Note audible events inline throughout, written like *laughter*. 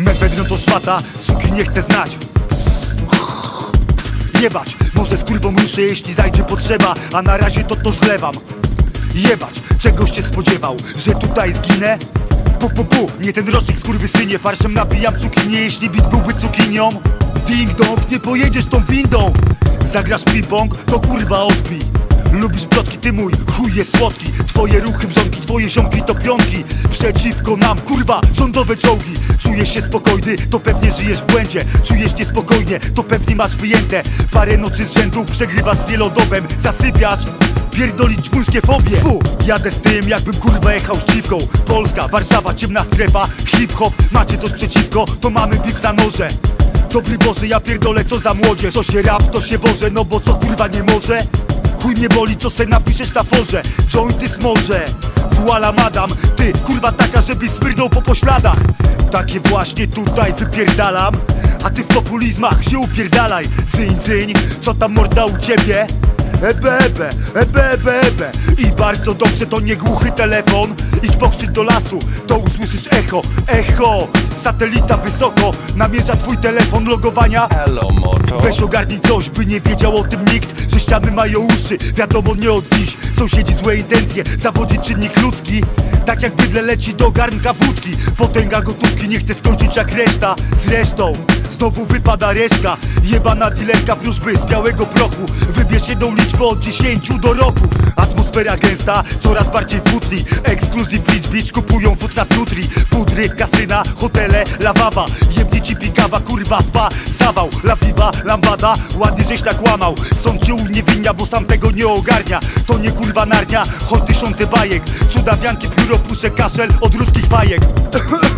no to szmata, suki nie chcę znać. Jebać, może z kurwą ruszę jeśli zajdzie potrzeba A na razie to to zlewam. Jebać, czegoś się spodziewał, że tutaj zginę? Pu, pu, pu, nie ten rocznik skurwysynie Farszem nabijam cukinię, jeśli bit byłby cukinią. Ding dong, nie pojedziesz tą windą. Zagrasz ping-pong, to kurwa odbij. Lubisz plotki, ty mój chuj jest słodki Twoje ruchy brzonki, twoje ziomki to pionki. Przeciwko nam, kurwa, rządowe czołgi. Czujesz się spokojny, to pewnie żyjesz w błędzie. Czujesz niespokojnie, to pewnie masz wyjęte. Parę nocy z rzędu przegrywasz z wielodobem. Zasypiasz, pierdolić muńskie fobie. Fu, jadę z tym jakbym kurwa jechał ściwką. Polska, Warszawa, ciemna strefa, hip-hop. Macie coś przeciwko, to mamy biw na noże. Dobry Boże, ja pierdolę co za młodzież. To się rap, to się woże, no bo co kurwa nie może? Chuj mnie boli, co se napiszesz na forze Jointy smorze, Voila madam. Ty, kurwa taka, żebyś smyrnął po pośladach. Takie właśnie tutaj wypierdalam. A ty w populizmach się upierdalaj. Dzyń, dzyń, co tam morda u ciebie? Ebe, ebe, ebe, ebe, ebe. I bardzo dobrze to nie głuchy telefon. Idź pokrzycz do lasu, to usłyszysz echo Echo, satelita wysoko. Namierza twój telefon logowania. Hello, moto. Weź ogarnij coś, by nie wiedział o tym nikt. Że ściany mają uszy, wiadomo nie od dziś. Sąsiedzi złe intencje, zawodzi czynnik ludzki. Tak jak bydle leci do garnka wódki. Potęga gotówki nie chce skończyć jak reszta. Zresztą Znowu wypada reszka. Jebana dilerka wróżby z białego prochu. Wybierz jedną liczbę od 10 do roku Atmosfera gęsta, coraz bardziej w butli Ekskluzyw Rich Beach kupują food na nutri Pudry, kasyna, hotele, lawawa. Jebnie ci pikawa, kurwa, fa, zawał Lawiwa, lambada, ładnie żeś tak łamał. Sąd cię uniewinnia, bo sam tego nie ogarnia. To nie kurwa narnia, choć tysiące bajek. Cudawianki, pióro, puszę, kaszel od ruskich fajek.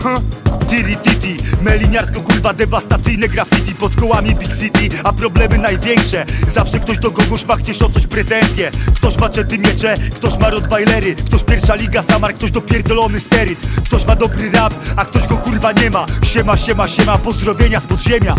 *coughs* Tiri titi, meliniarsko kurwa dewastacyjne graffiti Pod kołami Big City, a problemy największe. Zawsze ktoś do kogoś ma gdzieś o coś pretensje. Ktoś ma czety miecze, ktoś ma rottweilery. Ktoś pierwsza liga samar, ktoś dopierdolony steryt. Ktoś ma dobry rap, a ktoś go kurwa nie ma. Siema, siema, siema, pozdrowienia z podziemia